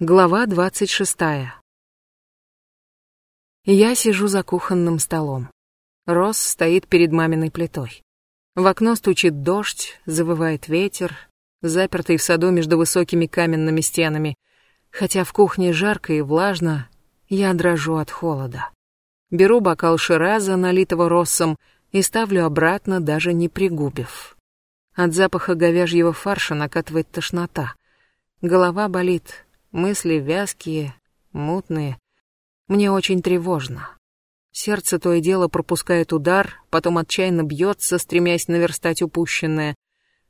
Глава двадцать шестая. Я сижу за кухонным столом. Росс стоит перед маминой плитой. В окно стучит дождь, завывает ветер, запертый в саду между высокими каменными стенами. Хотя в кухне жарко и влажно, я дрожу от холода. Беру бокал шираза, налитого Россом, и ставлю обратно, даже не пригубив. От запаха говяжьего фарша накатывает тошнота. Голова болит, Мысли вязкие, мутные. Мне очень тревожно. Сердце то и дело пропускает удар, потом отчаянно бьется, стремясь наверстать упущенное.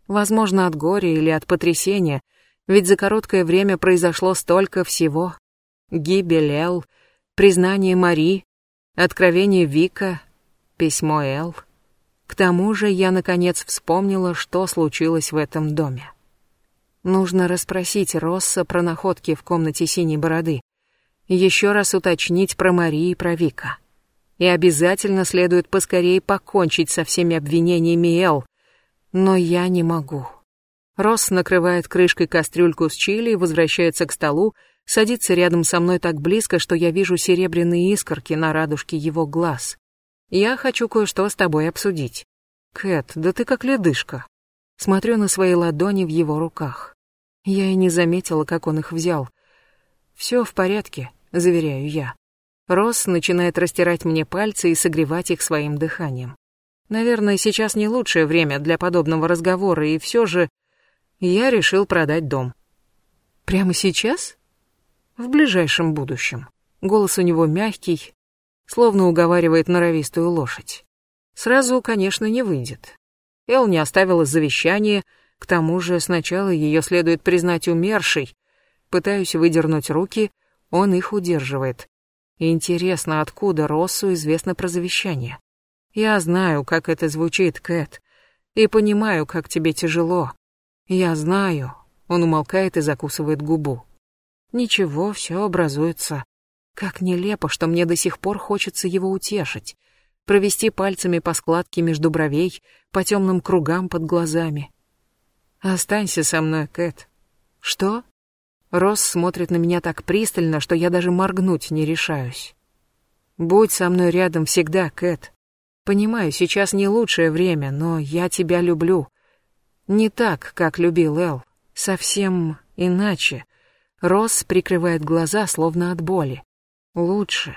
Возможно, от горя или от потрясения, ведь за короткое время произошло столько всего. Гибель Эл, признание Мари, откровение Вика, письмо Эл. К тому же я, наконец, вспомнила, что случилось в этом доме. Нужно расспросить Росса про находки в комнате синей бороды. Еще раз уточнить про Мари и про Вика. И обязательно следует поскорее покончить со всеми обвинениями Эл. Но я не могу. Росс накрывает крышкой кастрюльку с чили и возвращается к столу, садится рядом со мной так близко, что я вижу серебряные искорки на радужке его глаз. Я хочу кое-что с тобой обсудить. Кэт, да ты как ледышка. Смотрю на свои ладони в его руках. Я и не заметила, как он их взял. Все в порядке, заверяю я. Росс начинает растирать мне пальцы и согревать их своим дыханием. Наверное, сейчас не лучшее время для подобного разговора, и все же я решил продать дом. Прямо сейчас? В ближайшем будущем. Голос у него мягкий, словно уговаривает норовистую лошадь. Сразу, конечно, не выйдет. Эл не оставила завещание, к тому же сначала ее следует признать умершей. Пытаюсь выдернуть руки, он их удерживает. Интересно, откуда Россу известно про завещание? Я знаю, как это звучит, Кэт, и понимаю, как тебе тяжело. Я знаю. Он умолкает и закусывает губу. Ничего, все образуется. Как нелепо, что мне до сих пор хочется его утешить, провести пальцами по складке между бровей, по темным кругам под глазами. Останься со мной, Кэт. Что? Росс смотрит на меня так пристально, что я даже моргнуть не решаюсь. Будь со мной рядом всегда, Кэт. Понимаю, сейчас не лучшее время, но я тебя люблю. Не так, как любил Эл. Совсем иначе. Росс прикрывает глаза, словно от боли. Лучше.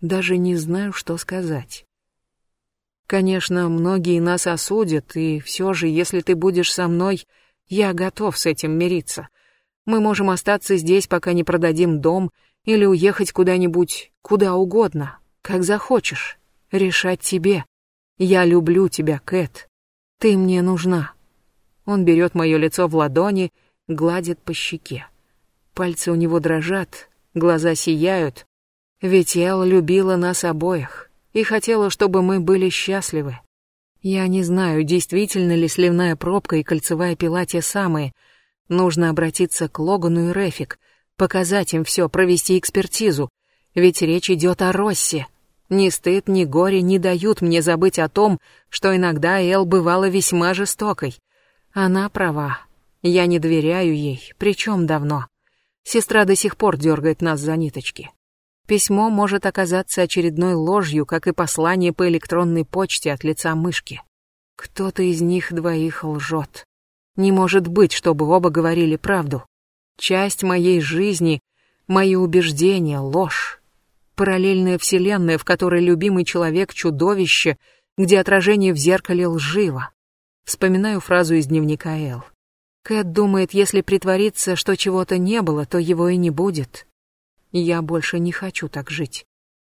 Даже не знаю, что сказать. Конечно, многие нас осудят, и все же, если ты будешь со мной, я готов с этим мириться. Мы можем остаться здесь, пока не продадим дом, или уехать куда-нибудь, куда угодно, как захочешь. Решать тебе. Я люблю тебя, Кэт. Ты мне нужна. Он берет мое лицо в ладони, гладит по щеке. Пальцы у него дрожат, глаза сияют. Ведь Эл любила нас обоих и хотела, чтобы мы были счастливы. Я не знаю, действительно ли сливная пробка и кольцевая пила те самые. Нужно обратиться к Логану и Рефик, показать им все, провести экспертизу. Ведь речь идет о Россе. Ни стыд, ни горе не дают мне забыть о том, что иногда Эл бывала весьма жестокой. Она права. Я не доверяю ей, причем давно. Сестра до сих пор дергает нас за ниточки. Письмо может оказаться очередной ложью, как и послание по электронной почте от лица мышки. Кто-то из них двоих лжет. Не может быть, чтобы оба говорили правду. Часть моей жизни, мои убеждения — ложь. Параллельная вселенная, в которой любимый человек — чудовище, где отражение в зеркале лживо. Вспоминаю фразу из дневника Эл. Кэт думает, если притвориться, что чего-то не было, то его и не будет. Я больше не хочу так жить.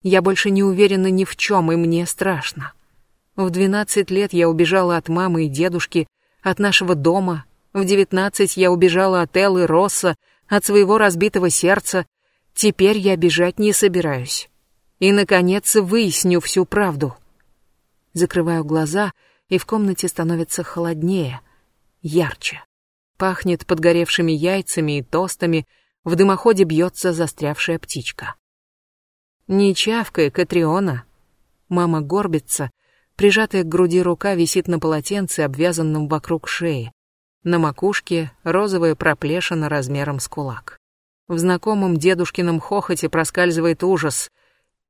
Я больше не уверена ни в чем, и мне страшно. В двенадцать лет я убежала от мамы и дедушки, от нашего дома. В девятнадцать я убежала от Эллы Росса, от своего разбитого сердца. Теперь я бежать не собираюсь. И, наконец, выясню всю правду. Закрываю глаза, и в комнате становится холоднее, ярче. Пахнет подгоревшими яйцами и тостами, в дымоходе бьется застрявшая птичка. «Не чавкай, Катриона!» Мама горбится, прижатая к груди рука висит на полотенце, обвязанном вокруг шеи. На макушке розовая проплешина размером с кулак. В знакомом дедушкином хохоте проскальзывает ужас.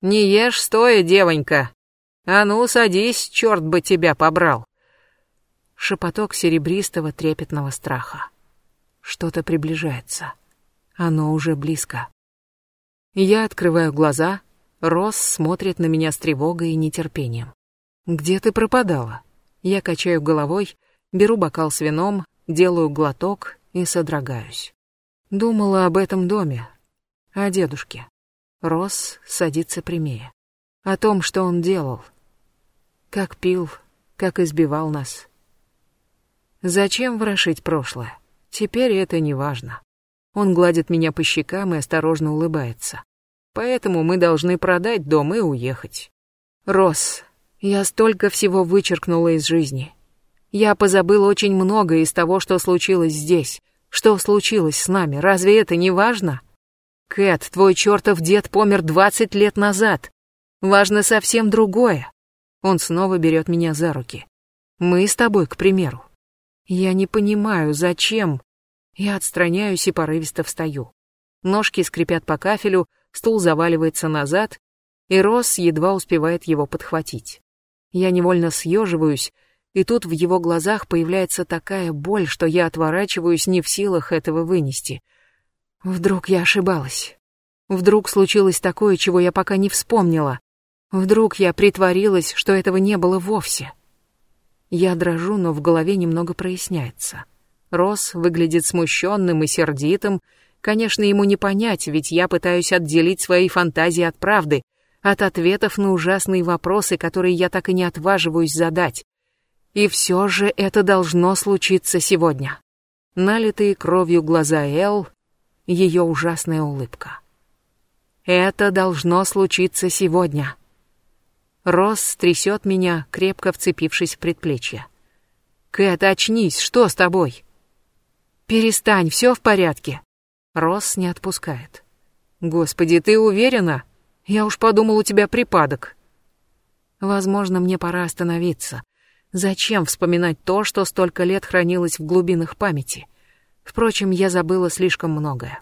«Не ешь стоя, девонька! А ну, садись, черт бы тебя побрал!» Шепоток серебристого трепетного страха. Что-то приближается. Оно уже близко. Я открываю глаза. Росс смотрит на меня с тревогой и нетерпением. «Где ты пропадала?» Я качаю головой, беру бокал с вином, делаю глоток и содрогаюсь. Думала об этом доме, о дедушке. Росс садится прямее. О том, что он делал. Как пил, как избивал нас. Зачем ворошить прошлое? Теперь это не важно. Он гладит меня по щекам и осторожно улыбается. Поэтому мы должны продать дом и уехать. Росс, я столько всего вычеркнула из жизни. Я позабыл очень многое из того, что случилось здесь. Что случилось с нами, разве это не важно? Кэт, твой чертов дед помер двадцать лет назад. Важно совсем другое. Он снова берет меня за руки. Мы с тобой, к примеру. Я не понимаю, зачем. Я отстраняюсь и порывисто встаю. Ножки скрипят по кафелю, стул заваливается назад, и Росс едва успевает его подхватить. Я невольно съеживаюсь, и тут в его глазах появляется такая боль, что я отворачиваюсь не в силах этого вынести. Вдруг я ошибалась. Вдруг случилось такое, чего я пока не вспомнила. Вдруг я притворилась, что этого не было вовсе. Я дрожу, но в голове немного проясняется. Росс выглядит смущенным и сердитым. Конечно, ему не понять, ведь я пытаюсь отделить свои фантазии от правды, от ответов на ужасные вопросы, которые я так и не отваживаюсь задать. И все же это должно случиться сегодня. Налитые кровью глаза Эл, ее ужасная улыбка. Это должно случиться сегодня. Росс трясет меня, крепко вцепившись в предплечье. «Кэт, очнись, что с тобой?» «Перестань, все в порядке». Росс не отпускает. «Господи, ты уверена? Я уж подумал, у тебя припадок». Возможно, мне пора остановиться. Зачем вспоминать то, что столько лет хранилось в глубинах памяти? Впрочем, я забыла слишком многое.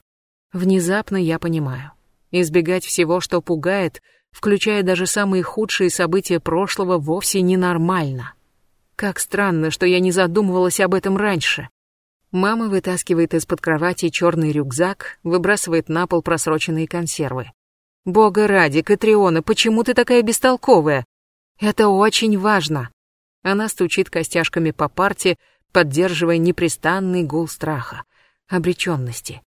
Внезапно я понимаю. Избегать всего, что пугает, включая даже самые худшие события прошлого, вовсе ненормально. Как странно, что я не задумывалась об этом раньше. Мама вытаскивает из-под кровати черный рюкзак, выбрасывает на пол просроченные консервы. «Бога ради, Катриона, почему ты такая бестолковая? Это очень важно!» Она стучит костяшками по парте, поддерживая непрестанный гул страха, обреченности.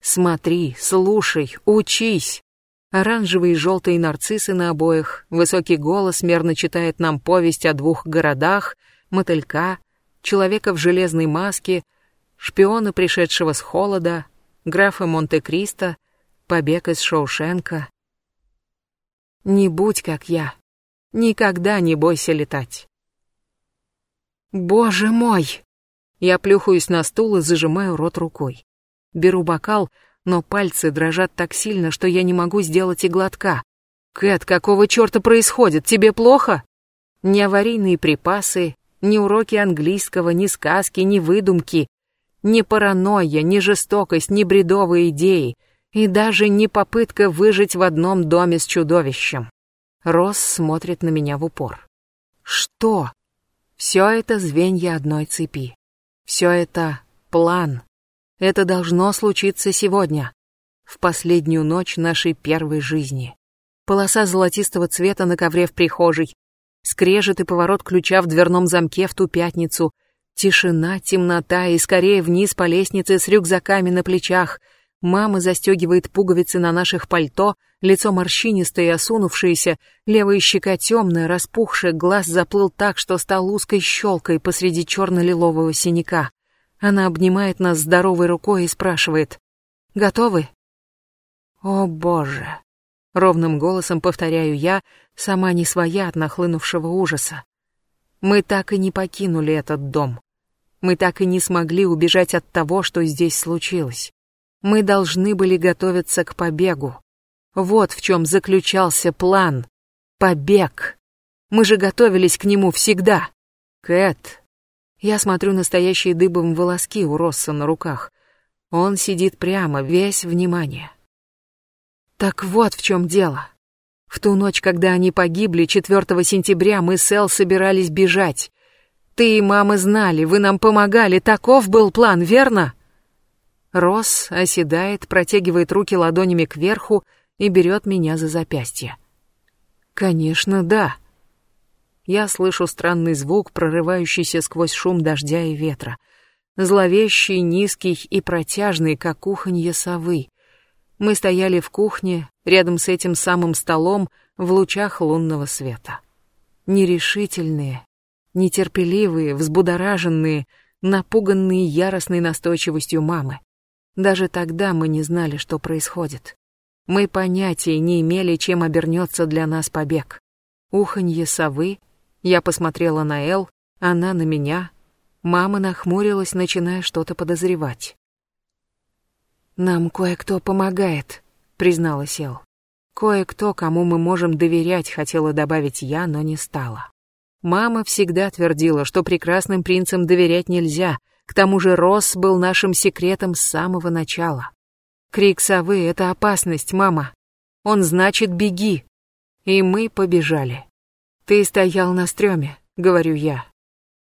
«Смотри, слушай, учись!» Оранжевые и желтые нарциссы на обоях, высокий голос мерно читает нам повесть о двух городах, мотылька, человека в железной маске, шпиона, пришедшего с холода, графа Монте-Кристо, побег из Шоушенка. Не будь как я. Никогда не бойся летать. Боже мой! Я плюхаюсь на стул и зажимаю рот рукой. Беру бокал, но пальцы дрожат так сильно, что я не могу сделать и глотка. «Кэт, какого черта происходит? Тебе плохо?» Ни аварийные припасы, ни уроки английского, ни сказки, ни выдумки, ни паранойя, ни жестокость, ни бредовые идеи, и даже не попытка выжить в одном доме с чудовищем. Росс смотрит на меня в упор. «Что?» Все это звенья одной цепи. Все это план. Это должно случиться сегодня, в последнюю ночь нашей первой жизни. Полоса золотистого цвета на ковре в прихожей, скрежет и поворот ключа в дверном замке в ту пятницу, тишина, темнота и скорее вниз по лестнице с рюкзаками на плечах — Мама застегивает пуговицы на наших пальто, лицо морщинистое и осунувшееся, левая щека темная, распухшая, глаз заплыл так, что стал узкой щелкой посреди черно-лилового синяка. Она обнимает нас здоровой рукой и спрашивает «Готовы?» «О, Боже!» — ровным голосом повторяю я, сама не своя от нахлынувшего ужаса. Мы так и не покинули этот дом. Мы так и не смогли убежать от того, что здесь случилось. Мы должны были готовиться к побегу. Вот в чем заключался план. Побег. Мы же готовились к нему всегда. Кэт. Я смотрю настоящие дыбом волоски у Росса на руках. Он сидит прямо, весь внимание. Так вот в чем дело. В ту ночь, когда они погибли, 4 сентября, мы с Эл собирались бежать. Ты и мама знали, вы нам помогали, таков был план, верно? Росс оседает, протягивает руки ладонями кверху и берет меня за запястье. Конечно, да. Я слышу странный звук, прорывающийся сквозь шум дождя и ветра. Зловещий, низкий и протяжный, как уханье совы. Мы стояли в кухне, рядом с этим самым столом, в лучах лунного света. Нерешительные, нетерпеливые, взбудораженные, напуганные яростной настойчивостью мамы. Даже тогда мы не знали, что происходит. Мы понятия не имели, чем обернется для нас побег. Уханье совы, я посмотрела на Эл, она на меня. Мама нахмурилась, начиная что-то подозревать. «Нам кое-кто помогает», — призналась Эл. «Кое-кто, кому мы можем доверять», — хотела добавить я, но не стала. Мама всегда твердила, что прекрасным принцам доверять нельзя, к тому же Росс был нашим секретом с самого начала. Крик совы — это опасность, мама. Он значит «беги». И мы побежали. «Ты стоял на стреме», — говорю я.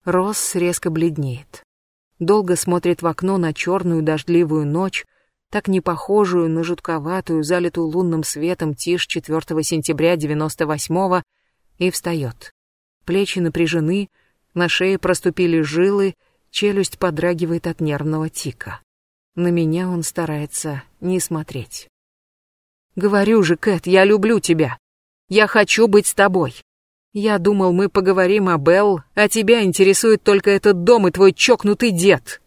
Росс резко бледнеет. Долго смотрит в окно на черную дождливую ночь, так не похожую на жутковатую, залитую лунным светом тишь 4 сентября 98-го, и встает. Плечи напряжены, на шее проступили жилы, челюсть подрагивает от нервного тика. На меня он старается не смотреть. «Говорю же, Кэт, я люблю тебя. Я хочу быть с тобой. Я думал, мы поговорим о Белл, а тебя интересует только этот дом и твой чокнутый дед».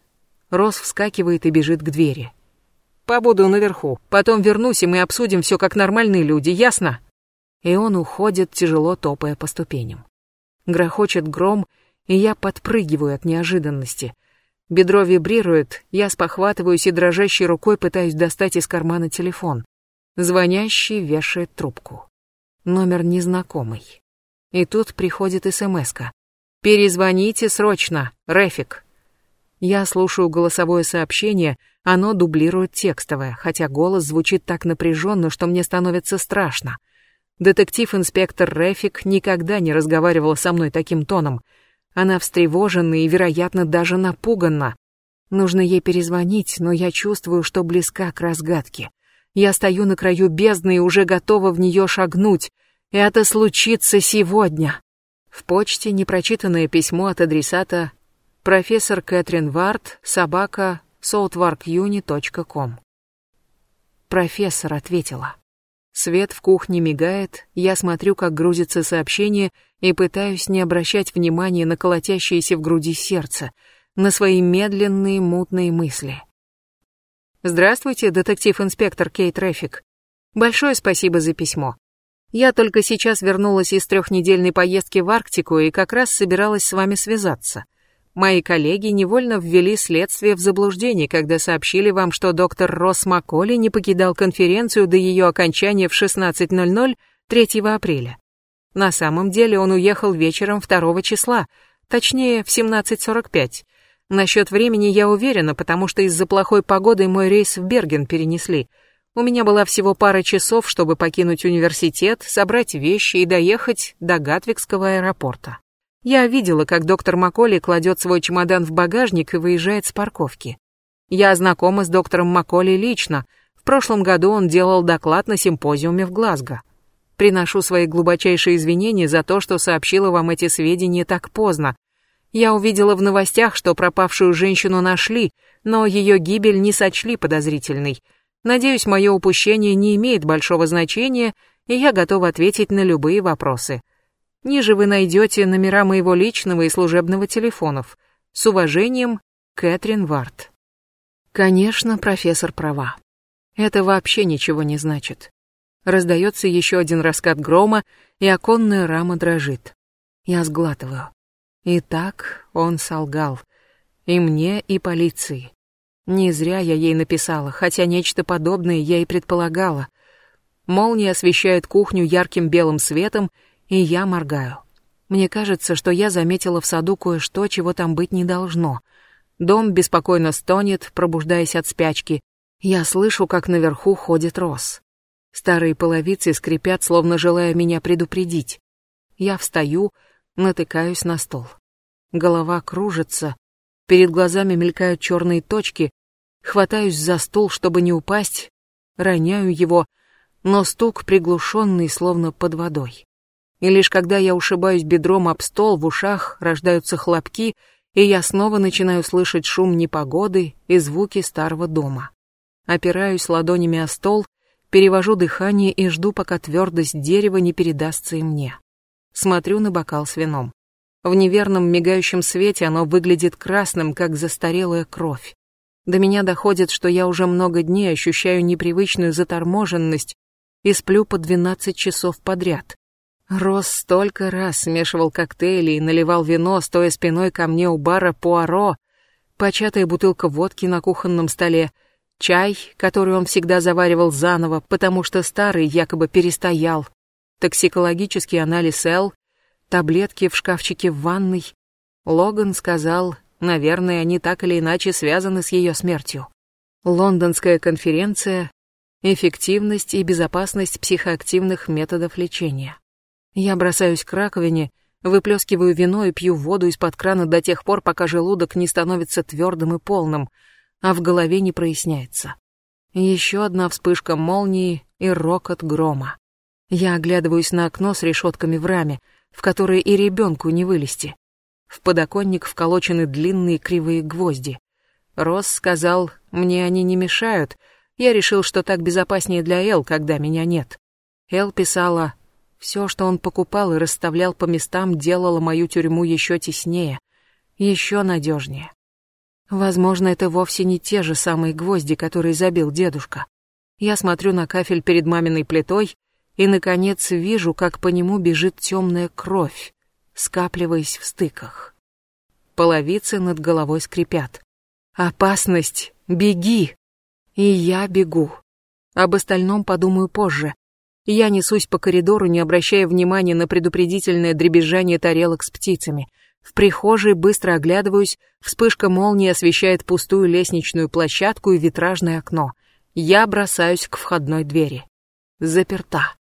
Рос вскакивает и бежит к двери. Побуду наверху. Потом вернусь, и мы обсудим все как нормальные люди, ясно?» И он уходит, тяжело топая по ступеням. Грохочет гром, и я подпрыгиваю от неожиданности. Бедро вибрирует, я спохватываюсь и дрожащей рукой пытаюсь достать из кармана телефон. Звонящий вешает трубку. Номер незнакомый. И тут приходит СМСка. «Перезвоните срочно, Рефик». Я слушаю голосовое сообщение, оно дублирует текстовое, хотя голос звучит так напряженно, что мне становится страшно. Детектив-инспектор Рефик никогда не разговаривала со мной таким тоном. Она встревожена и, вероятно, даже напугана. Нужно ей перезвонить, но я чувствую, что близка к разгадке. Я стою на краю бездны и уже готова в нее шагнуть. Это случится сегодня. В почте непрочитанное письмо от адресата профессор Кэтрин Варт, собака, southwarkuni.com. Профессор ответила. Свет в кухне мигает, я смотрю, как грузится сообщение, и пытаюсь не обращать внимания на колотящееся в груди сердце, на свои медленные мутные мысли. Здравствуйте, детектив-инспектор Кейт Рэфик. Большое спасибо за письмо. Я только сейчас вернулась из трехнедельной поездки в Арктику и как раз собиралась с вами связаться. Мои коллеги невольно ввели следствие в заблуждение, когда сообщили вам, что доктор Росс Макколи не покидал конференцию до ее окончания в 16.00 3 апреля. На самом деле он уехал вечером 2 числа, точнее в 17.45. Насчет времени я уверена, потому что из-за плохой погоды мой рейс в Берген перенесли. У меня была всего пара часов, чтобы покинуть университет, собрать вещи и доехать до Гатвикского аэропорта. Я видела, как доктор Макколи кладет свой чемодан в багажник и выезжает с парковки. Я знакома с доктором Макколи лично. В прошлом году он делал доклад на симпозиуме в Глазго. Приношу свои глубочайшие извинения за то, что сообщила вам эти сведения так поздно. Я увидела в новостях, что пропавшую женщину нашли, но ее гибель не сочли подозрительной. Надеюсь, мое упущение не имеет большого значения, и я готова ответить на любые вопросы. Ниже вы найдете номера моего личного и служебного телефонов. С уважением, Кэтрин Варт. Конечно, профессор права. Это вообще ничего не значит. Раздается еще один раскат грома, и оконная рама дрожит. Я сглатываю. Итак, он солгал. И мне, и полиции. Не зря я ей написала, хотя нечто подобное я и предполагала. Молния освещает кухню ярким белым светом, и я моргаю. Мне кажется, что я заметила в саду кое-что, чего там быть не должно. Дом беспокойно стонет, пробуждаясь от спячки. Я слышу, как наверху ходит Рос. Старые половицы скрипят, словно желая меня предупредить. Я встаю, натыкаюсь на стол. Голова кружится, перед глазами мелькают черные точки, хватаюсь за стул, чтобы не упасть, роняю его, но стук приглушенный, словно под водой. И лишь когда я ушибаюсь бедром об стол, в ушах рождаются хлопки, и я снова начинаю слышать шум непогоды и звуки старого дома. Опираюсь ладонями о стол, перевожу дыхание и жду, пока твердость дерева не передастся и мне. Смотрю на бокал с вином. В неверном мигающем свете оно выглядит красным, как застарелая кровь. До меня доходит, что я уже много дней ощущаю непривычную заторможенность и сплю по 12 часов подряд. Рос столько раз смешивал коктейли и наливал вино, стоя спиной ко мне у бара Пуаро, початая бутылка водки на кухонном столе, чай, который он всегда заваривал заново, потому что старый якобы перестоял, токсикологический анализ Л, таблетки в шкафчике в ванной. Логан сказал, наверное, они так или иначе связаны с ее смертью. Лондонская конференция «Эффективность и безопасность психоактивных методов лечения». Я бросаюсь к раковине, выплескиваю вино и пью воду из-под крана до тех пор, пока желудок не становится твердым и полным, а в голове не проясняется. Еще одна вспышка молнии и рокот грома. Я оглядываюсь на окно с решетками в раме, в которое и ребенку не вылезти. В подоконник вколочены длинные кривые гвозди. Росс сказал, мне они не мешают. Я решил, что так безопаснее для Эл, когда меня нет. Эл писала, все, что он покупал и расставлял по местам, делало мою тюрьму еще теснее, еще надежнее. Возможно, это вовсе не те же самые гвозди, которые забил дедушка. Я смотрю на кафель перед маминой плитой и, наконец, вижу, как по нему бежит темная кровь, скапливаясь в стыках. Половицы над головой скрипят. «Опасность! Беги!» И я бегу. Об остальном подумаю позже. Я несусь по коридору, не обращая внимания на предупредительное дребезжание тарелок с птицами. В прихожей быстро оглядываюсь, вспышка молнии освещает пустую лестничную площадку и витражное окно. Я бросаюсь к входной двери. Заперта.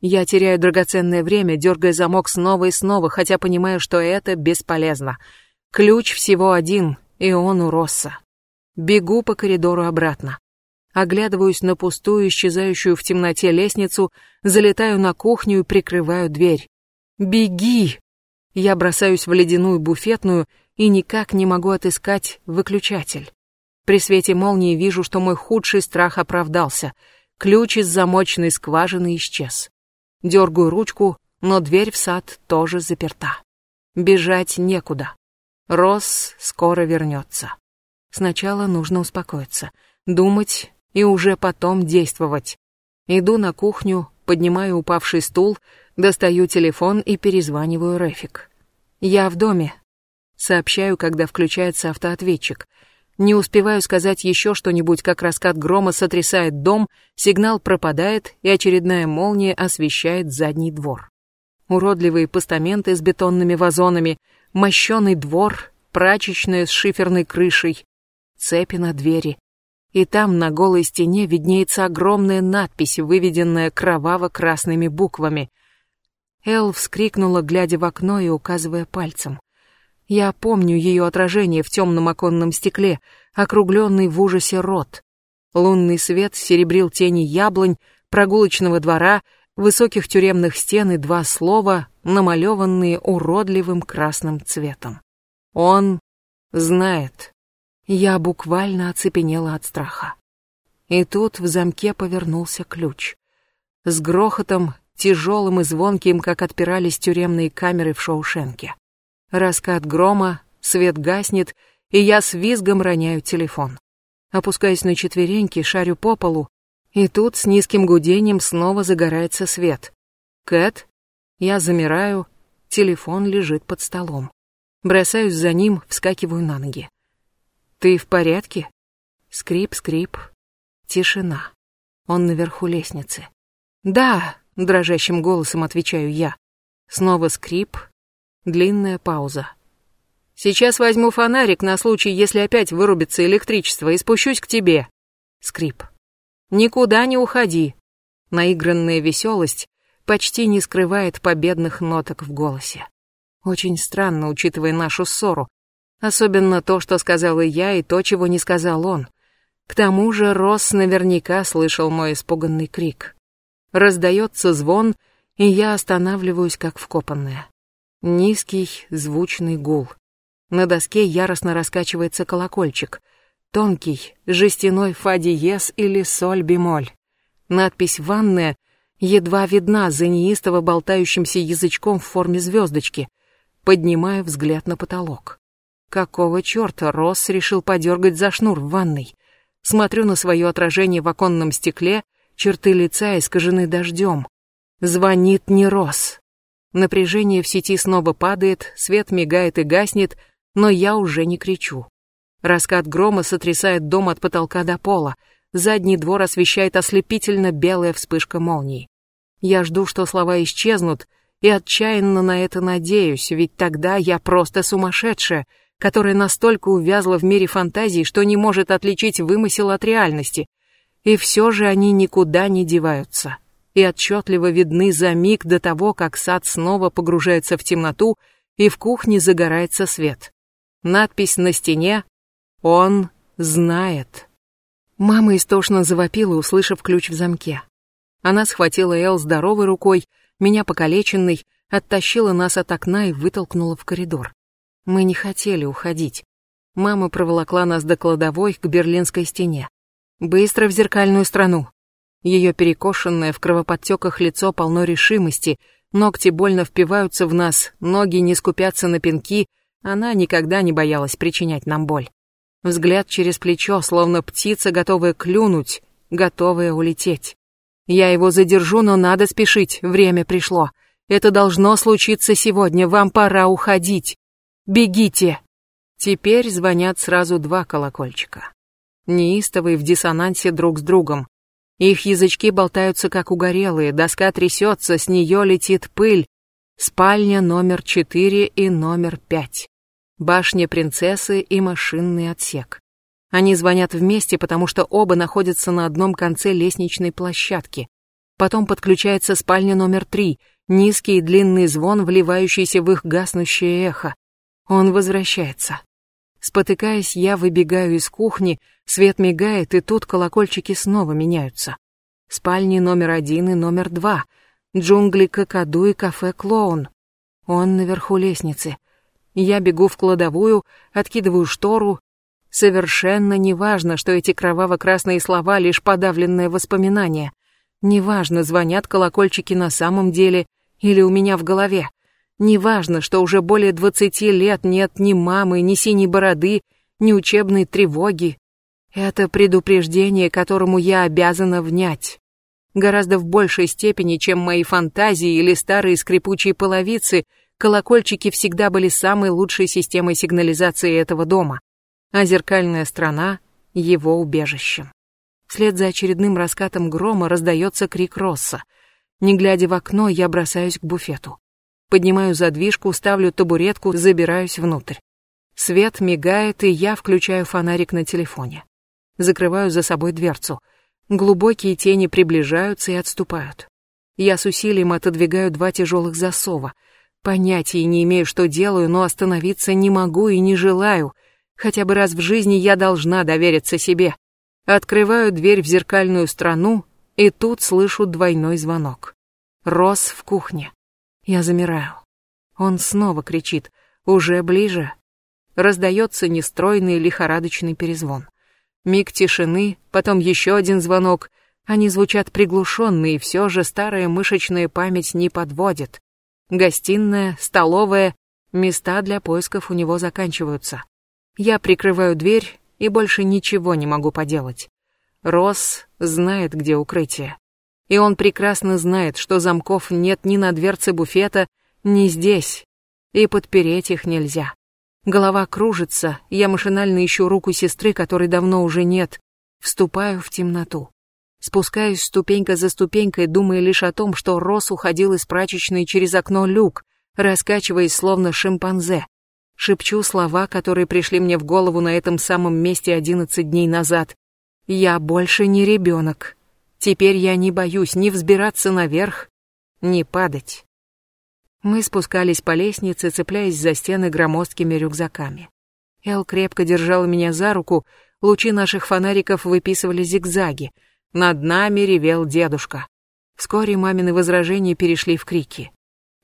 Я теряю драгоценное время, дергая замок снова и снова, хотя понимаю, что это бесполезно. Ключ всего один, и он у Росса. Бегу по коридору обратно оглядываюсь на пустую, исчезающую в темноте лестницу, залетаю на кухню и прикрываю дверь. «Беги!» Я бросаюсь в ледяную буфетную и никак не могу отыскать выключатель. При свете молнии вижу, что мой худший страх оправдался. Ключ из замочной скважины исчез. Дергаю ручку, но дверь в сад тоже заперта. Бежать некуда. Росс скоро вернется. Сначала нужно успокоиться, думать и уже потом действовать. Иду на кухню, поднимаю упавший стул, достаю телефон и перезваниваю Рефик. «Я в доме», — сообщаю, когда включается автоответчик. Не успеваю сказать еще что-нибудь, как раскат грома сотрясает дом, сигнал пропадает, и очередная молния освещает задний двор. Уродливые постаменты с бетонными вазонами, мощеный двор, прачечная с шиферной крышей, цепи на двери, и там на голой стене виднеется огромная надпись, выведенная кроваво-красными буквами. Эл вскрикнула, глядя в окно и указывая пальцем. Я помню ее отражение в темном оконном стекле, округленный в ужасе рот. Лунный свет серебрил тени яблонь, прогулочного двора, высоких тюремных стен и два слова, намалеванные уродливым красным цветом. Он знает. Я буквально оцепенела от страха. И тут в замке повернулся ключ. С грохотом, тяжелым и звонким, как отпирались тюремные камеры в Шоушенке. Раскат грома, свет гаснет, и я с визгом роняю телефон. Опускаюсь на четвереньки, шарю по полу, и тут с низким гудением снова загорается свет. «Кэт?» Я замираю, телефон лежит под столом. Бросаюсь за ним, вскакиваю на ноги. «Ты в порядке?» Скрип, скрип. Тишина. Он наверху лестницы. «Да», — дрожащим голосом отвечаю я. Снова скрип. Длинная пауза. Сейчас возьму фонарик на случай, если опять вырубится электричество, и спущусь к тебе. Скрип. Никуда не уходи. Наигранная веселость почти не скрывает победных ноток в голосе. Очень странно, учитывая нашу ссору. Особенно то, что сказала я, и то, чего не сказал он. К тому же Росс наверняка слышал мой испуганный крик. Раздается звон, и я останавливаюсь, как вкопанная. Низкий, звучный гул. На доске яростно раскачивается колокольчик. Тонкий, жестяной фа диез или соль бемоль. Надпись «Ванная» едва видна за неистово болтающимся язычком в форме звездочки. Поднимаю взгляд на потолок. Какого черта Росс решил подергать за шнур в ванной? Смотрю на свое отражение в оконном стекле, черты лица искажены дождем. Звонит не Росс. Напряжение в сети снова падает, свет мигает и гаснет, но я уже не кричу. Раскат грома сотрясает дом от потолка до пола, задний двор освещает ослепительно белая вспышка молний. Я жду, что слова исчезнут, и отчаянно на это надеюсь, ведь тогда я просто сумасшедшая, которая настолько увязла в мире фантазий, что не может отличить вымысел от реальности. И все же они никуда не деваются и отчетливо видны за миг до того, как сад снова погружается в темноту и в кухне загорается свет. Надпись на стене «Он знает». Мама истошно завопила, услышав ключ в замке. Она схватила Эл здоровой рукой, меня покалеченной, оттащила нас от окна и вытолкнула в коридор. Мы не хотели уходить. Мама проволокла нас до кладовой к берлинской стене. «Быстро в зеркальную страну», ее перекошенное в кровоподтеках лицо полно решимости, ногти больно впиваются в нас, ноги не скупятся на пинки, она никогда не боялась причинять нам боль. Взгляд через плечо, словно птица, готовая клюнуть, готовая улететь. Я его задержу, но надо спешить, время пришло. Это должно случиться сегодня, вам пора уходить. Бегите! Теперь звонят сразу два колокольчика. Неистовые в диссонансе друг с другом. Их язычки болтаются как угорелые, доска трясется, с нее летит пыль. Спальня номер четыре и номер пять. Башня принцессы и машинный отсек. Они звонят вместе, потому что оба находятся на одном конце лестничной площадки. Потом подключается спальня номер три, низкий и длинный звон, вливающийся в их гаснущее эхо. Он возвращается. Спотыкаясь, я выбегаю из кухни, свет мигает, и тут колокольчики снова меняются. Спальни номер один и номер два, джунгли Какаду и кафе Клоун. Он наверху лестницы. Я бегу в кладовую, откидываю штору. Совершенно неважно, что эти кроваво-красные слова — лишь подавленное воспоминание. Неважно, звонят колокольчики на самом деле или у меня в голове. Неважно, что уже более двадцати лет нет ни мамы, ни синей бороды, ни учебной тревоги. Это предупреждение, которому я обязана внять. Гораздо в большей степени, чем мои фантазии или старые скрипучие половицы, колокольчики всегда были самой лучшей системой сигнализации этого дома, а зеркальная страна — его убежищем. Вслед за очередным раскатом грома раздается крик Росса. Не глядя в окно, я бросаюсь к буфету. Поднимаю задвижку, ставлю табуретку, забираюсь внутрь. Свет мигает, и я включаю фонарик на телефоне. Закрываю за собой дверцу. Глубокие тени приближаются и отступают. Я с усилием отодвигаю два тяжелых засова. Понятия не имею, что делаю, но остановиться не могу и не желаю. Хотя бы раз в жизни я должна довериться себе. Открываю дверь в зеркальную страну, и тут слышу двойной звонок. Рос в кухне. Я замираю. Он снова кричит. Уже ближе. Раздается нестройный лихорадочный перезвон. Миг тишины, потом еще один звонок. Они звучат приглушенно, и все же старая мышечная память не подводит. Гостиная, столовая, места для поисков у него заканчиваются. Я прикрываю дверь и больше ничего не могу поделать. Росс знает, где укрытие. И он прекрасно знает, что замков нет ни на дверце буфета, ни здесь, и подпереть их нельзя. Голова кружится, я машинально ищу руку сестры, которой давно уже нет. Вступаю в темноту. Спускаюсь ступенька за ступенькой, думая лишь о том, что Рос уходил из прачечной через окно люк, раскачиваясь словно шимпанзе. Шепчу слова, которые пришли мне в голову на этом самом месте одиннадцать дней назад. Я больше не ребенок. Теперь я не боюсь ни взбираться наверх, ни падать. Мы спускались по лестнице, цепляясь за стены громоздкими рюкзаками. Эл крепко держала меня за руку, лучи наших фонариков выписывали зигзаги. Над нами ревел дедушка. Вскоре мамины возражения перешли в крики.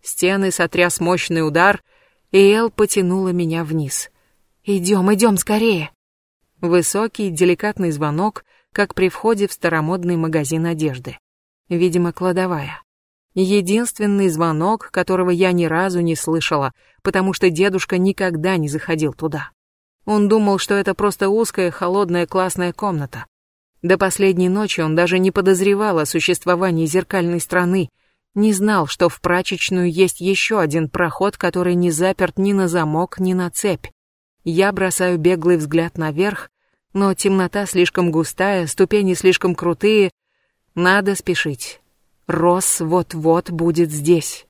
Стены сотряс мощный удар, и Эл потянула меня вниз. «Идем, идем скорее!» Высокий, деликатный звонок, как при входе в старомодный магазин одежды. Видимо, кладовая. Единственный звонок, которого я ни разу не слышала, потому что дедушка никогда не заходил туда. Он думал, что это просто узкая, холодная классная комната. До последней ночи он даже не подозревал о существовании зеркальной страны, не знал, что в прачечную есть еще один проход, который не заперт ни на замок, ни на цепь. Я бросаю беглый взгляд наверх, но темнота слишком густая, ступени слишком крутые. Надо спешить. Росс вот-вот будет здесь.